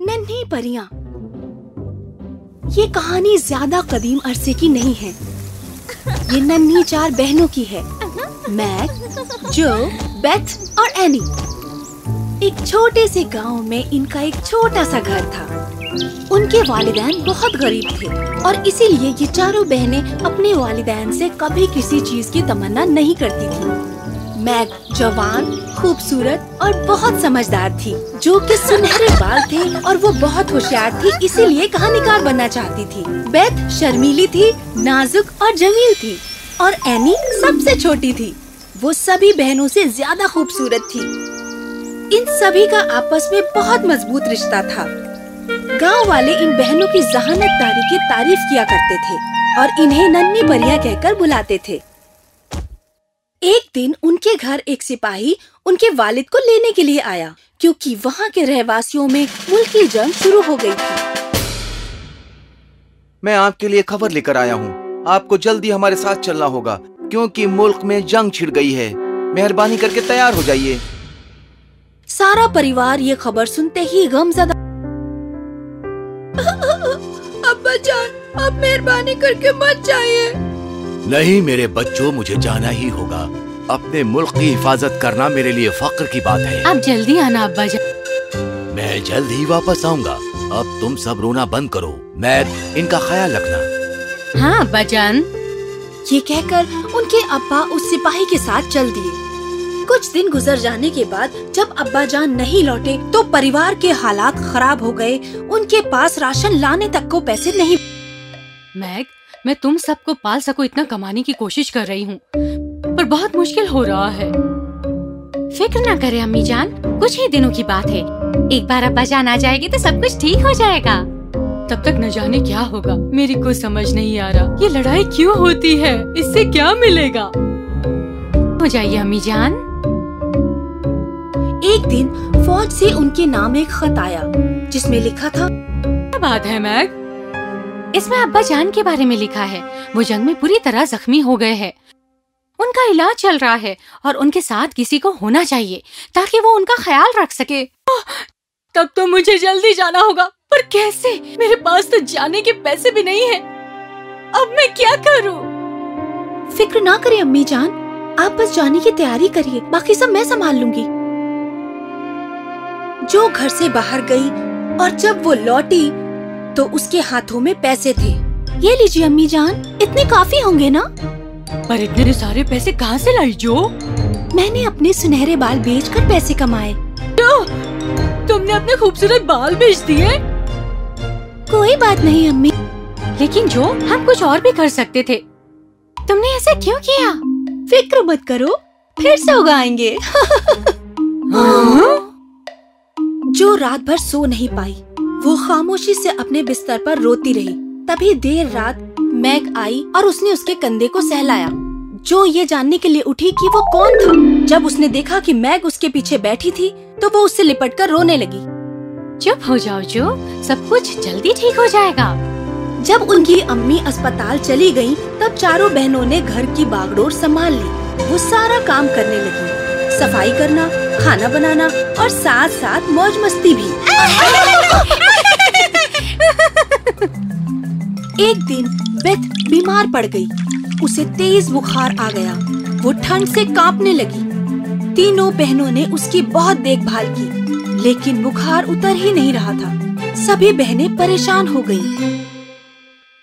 नन्ही परियाँ। ये कहानी ज़्यादा कदीम अरसे की नहीं है। ये नन्ही चार बहनों की है। मैग जो, बेथ और एनी। एक छोटे से गाँव में इनका एक छोटा सा घर था। उनके वालिदैन बहुत गरीब थे और इसीलिए ये चारों बहनें अपने वालिदैन से कभी किसी चीज़ की तमन्ना नहीं करती थी। मैग जवान, खूबसूरत और बहुत समझदार थी, जो कि सुनहरे बाल थे और वो बहुत होशियार थी, इसीलिए कहानीकार बनना चाहती थी। बेथ शर्मीली थी, नाजुक और जमील थी और एनी सबसे छोटी थी। वो सभी बहनों से ज़्यादा खूबसूरत थी। इन सभी का आपस में बहुत मज़बूत रिश्ता था। गाँव वाले इन बहनों की जहानत जहानतदारी की तारीफ़ किया करते थे और इन्हें नन्ही परियाँ कहकर बुलाते थे। एक दिन उनके घर एक सिपाही उनके वालिद को लेने के लिए आया क्योंकि वहाँ के रहवासियों में मुल्की जंग शुरू हो गई थी। मैं आपके लिए खबर लेकर आया हूँ। आपको जल्दी हमारे साथ चलना होगा क्योंकि मुल्क में जंग छिड़ गई है। मेहरबानी करके तैयार हो जाइए। सारा परिवार ये खबर सुनते ही गमजदा अब्बा जान आप मेहरबानी करके मत जाइए। नहीं मेरे बच्चों मुझे जाना ही होगा। अपने मुल्क की हिफाजत करना मेरे लिए फख्र की बात है। आप जल्दी आना अब्बा जान। मैं जल्द ही वापस आऊँगा। अब तुम सब रोना बंद करो। मैं इनका ख्याल रखना। हाँ अब्बा जान। ये कहकर उनके अब्बा उस सिपाही के साथ चल दिए। कुछ दिन गुजर जाने के बाद जब अब्बा जान नहीं लौटे तो परिवार के हालात खराब हो गए। उनके पास राशन लाने तक को पैसे नहीं। मैग, मैं तुम सबको पाल सको इतना कमाने की कोशिश कर रही हूँ, पर बहुत मुश्किल हो रहा है। फ़िक्र ना करे, अम्मी जान, कुछ ही दिनों की बात है। एक बार अब्बा जान आ जाएगी तो सब कुछ ठीक हो जाएगा। तब तक न जाने क्या होगा, मेरी कुछ समझ नहीं आ रहा। ये लड़ाई क्यों होती है? इससे क्या मिलेगा? हो जाइए, अम्मी जान। एक दिन फौज से उनके नाम एक खत आया जिसमें लिखा था क्या बात है मैग? इसमें अब्बा जान के बारे में लिखा है। वो जंग में पूरी तरह जख्मी हो गए हैं। उनका इलाज चल रहा है और उनके साथ किसी को होना चाहिए ताकि वो उनका ख्याल रख सके। तब तो मुझे जल्दी जाना होगा पर कैसे? मेरे पास तो जाने के पैसे भी नहीं है। अब मैं क्या करूँ? फ़िक्र ना करें अम्मी जान। आप बस जाने की तैयारी करिए बाकी सब मैं संभाल लूँगी। जो घर से बाहर गई और जब वो लौटी तो उसके हाथों में पैसे थे। ये लीजिए अम्मी जान इतने काफ़ी होंगे ना? पर इतने सारे पैसे कहाँ से लाई जो? मैंने अपने सुनहरे बाल बेचकर पैसे कमाए। जो तुमने अपने खूबसूरत बाल बेच दिए? कोई बात नहीं अम्मी। लेकिन जो हम कुछ और भी कर सकते थे। तुमने ऐसे क्यों किया? फ़िक्र मत करो फिर से उगाएँगे। जो रात भर सो नहीं पाई। वो खामोशी से अपने बिस्तर पर रोती रही। तभी देर रात मैग आई और उसने उसके कंधे को सहलाया। जो ये जानने के लिए उठी कि वो कौन था जब उसने देखा कि मैग उसके पीछे बैठी थी तो वो उससे लिपट कर रोने लगी। चुप हो जाओ जो। सब कुछ जल्दी ठीक हो जाएगा। जब उनकी अम्मी अस्पताल चली गई तब चारों बहनों ने घर की बागडोर संभाल ली। वो सारा काम करने लगी। सफ़ाई करना खाना बनाना और साथ साथ मौज मस्ती भी। एक दिन बेथ बीमार पड़ गई। उसे तेज बुखार आ गया। वो ठंड से कांपने लगी। तीनों बहनों ने उसकी बहुत देखभाल की लेकिन बुखार उतर ही नहीं रहा था। सभी बहनें परेशान हो गई।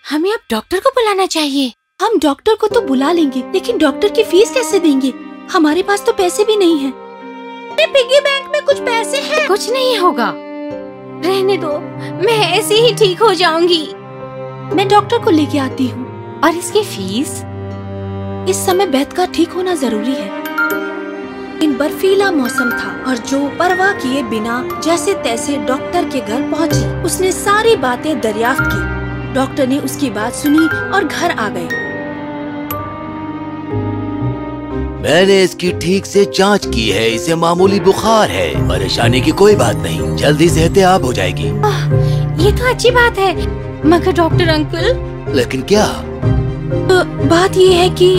हमें अब डॉक्टर को बुलाना चाहिए। हम डॉक्टर को तो बुला लेंगे लेकिन डॉक्टर की फ़ीस कैसे देंगे? हमारे पास तो पैसे भी नहीं है। पिगी बैंक में कुछ पैसे हैं। कुछ नहीं होगा। रहने दो मैं ऐसे ही ठीक हो जाऊँगी। मैं डॉक्टर को लेके आती हूँ। और इसकी फ़ीस? इस समय बैत का ठीक होना ज़रूरी है। इन बर्फीला मौसम था और जो परवाह किए बिना जैसे तैसे डॉक्टर के घर पहुँची उसने सारी बातें दरियाफ्त की। डॉक्टर ने उसकी बात सुनी और घर आ गए। मैंने इसकी ठीक से जाँच की है इसे मामूली बुखार है। परेशानी की कोई बात नहीं जल्दी सेहतियाब हो जाएगी। आह, ये तो अच्छी बात है मगर डॉक्टर अंकल? लेकिन क्या? बात ये है कि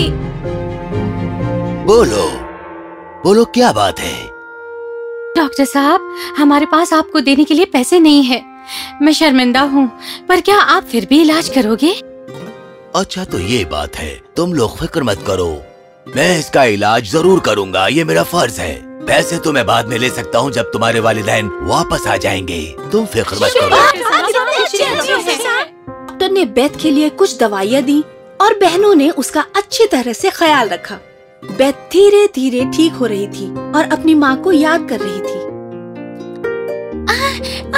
बोलो बोलो क्या बात है? डॉक्टर साहब हमारे पास आपको देने के लिए पैसे नहीं है। मैं शर्मिंदा हूँ पर क्या आप फिर भी इलाज करोगे? अच्छा तो ये बात है तुम लोग फ़िक्र मत करो। मैं इसका इलाज ज़रूर करूँगा ये मेरा फ़र्ज़ है। पैसे तो मैं बाद में ले सकता हूँ जब तुम्हारे वालिदैन वापस आ जाएँगे। तुम फ़िक्र मत करो। डॉक्टर ने बेथ के लिए कुछ दवाइयाँ दी और बहनों ने उसका अच्छी तरह से ख्याल रखा। बेथ धीरे धीरे ठीक हो रही थी और अपनी माँ को याद कर रही थी।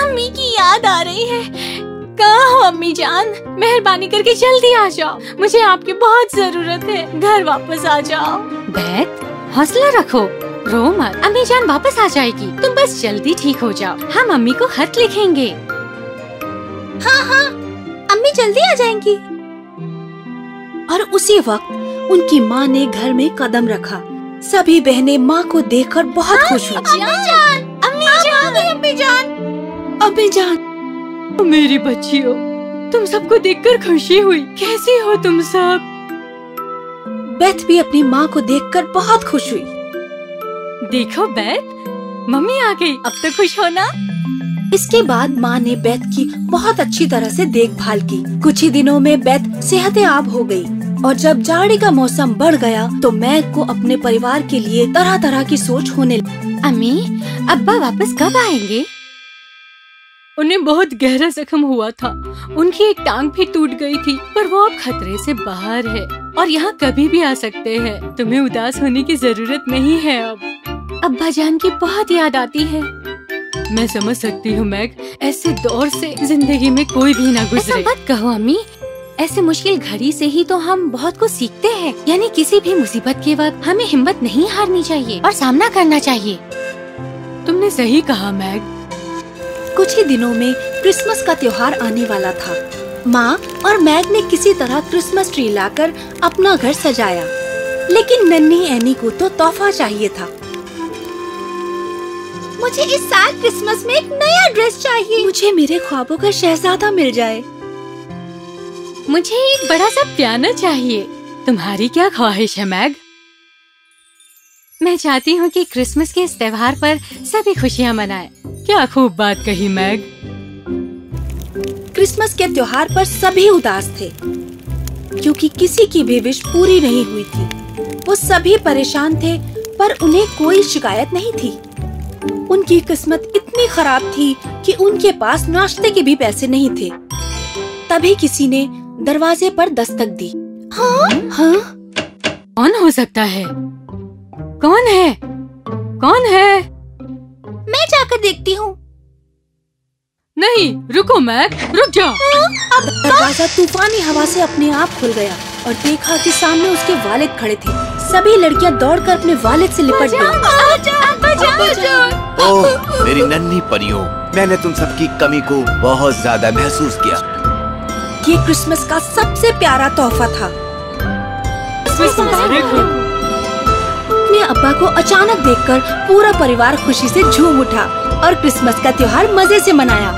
अम्मी की याद आ रही है। कहाँ हो अम्मी जान? मेहरबानी करके जल्दी आ जाओ। मुझे आपकी बहुत ज़रूरत है। घर वापस आ जाओ। बैत हौसला रखो। रो मत। अम्मी जान वापस आ जाएगी। तुम बस जल्दी ठीक हो जाओ। हम अम्मी को खत लिखेंगे। हाँ हाँ। अम्मी जल्दी आ जाएँगी। और उसी वक्त उनकी माँ ने घर में कदम रखा। सभी बहनें माँ को देखकर बहुत खुश हुई। अम्मी जान। अम्मी जान। अम्मी जान। अम्मी जान। मेरी बच्चियों तुम सबको देखकर खुशी हुई। कैसी हो तुम सब? बेथ भी अपनी माँ को देखकर बहुत खुश हुई। देखो बैत मम्मी आ गई अब तो खुश हो ना इसके बाद माँ ने बेथ की बहुत अच्छी तरह से देखभाल की। कुछ ही दिनों में बेथ सेहतयाब हो गई और जब जाड़े का मौसम बढ़ गया तो मैग को अपने परिवार के लिए तरह तरह की सोच होने लगी। अम्मी अब्बा वापस कब आएँगे? उन्हें बहुत गहरा जख्म हुआ था। उनकी एक टांग भी टूट गई थी पर वो अब खतरे से बाहर है और यहाँ कभी भी आ सकते हैं। तुम्हें उदास होने की ज़रूरत नहीं है अब। अब्बा जान की बहुत याद आती है। मैं समझ सकती हूँ मैग ऐसे दौर से ज़िंदगी में कोई भी ना गुजरे। मत कहो अम्मी। ऐसे मुश्किल घड़ी से ही तो हम बहुत कुछ सीखते हैं। यानी किसी भी मुसीबत के वक्त हमें हिम्मत नहीं हारनी चाहिए और सामना करना चाहिए। तुमने सही कहा मैग कुछ ही दिनों में क्रिसमस का त्योहार आने वाला था। माँ और मैग ने किसी तरह क्रिसमस ट्री लाकर अपना घर सजाया। लेकिन नन्ही एनी को तो तोहफा चाहिए था। मुझे इस साल क्रिसमस में एक नया ड्रेस चाहिए। मुझे मेरे ख्वाबों का शहजादा मिल जाए। मुझे एक बड़ा सा पियानो चाहिए। तुम्हारी क्या ख्वाहिश है, मैग? मैं चाहती हूँ कि क्रिसमस के इस त्योहार पर सभी खुशियाँ मनाएँ। क्या खूब बात कही मैग। क्रिसमस के त्योहार पर सभी उदास थे क्योंकि किसी की भी विश पूरी नहीं हुई थी। वो सभी परेशान थे पर उन्हें कोई शिकायत नहीं थी। उनकी किस्मत इतनी खराब थी कि उनके पास नाश्ते के भी पैसे नहीं थे। तभी किसी ने दरवाजे पर दस्तक दी। हाँ? हाँ? कौन हो सकता है? कौन है? कौन है? मैं जाकर देखती हूँ। नहीं रुको मैग रुक जाओ। दरवाज़ा तूफानी हवा से अपने आप खुल गया और देखा कि सामने उसके वालिद खड़े थे। सभी लड़कियाँ दौड़कर अपने वालिद से लिपट गईं। ओह मेरी नन्ही परियों मैंने तुम सबकी कमी को बहुत ज़्यादा महसूस किया। ये क्रिसमस का सबसे प्यारा तोहफा था। हो। अपने अब्बा को अचानक देखकर पूरा परिवार खुशी से झूम उठा और क्रिसमस का त्योहार मज़े से मनाया।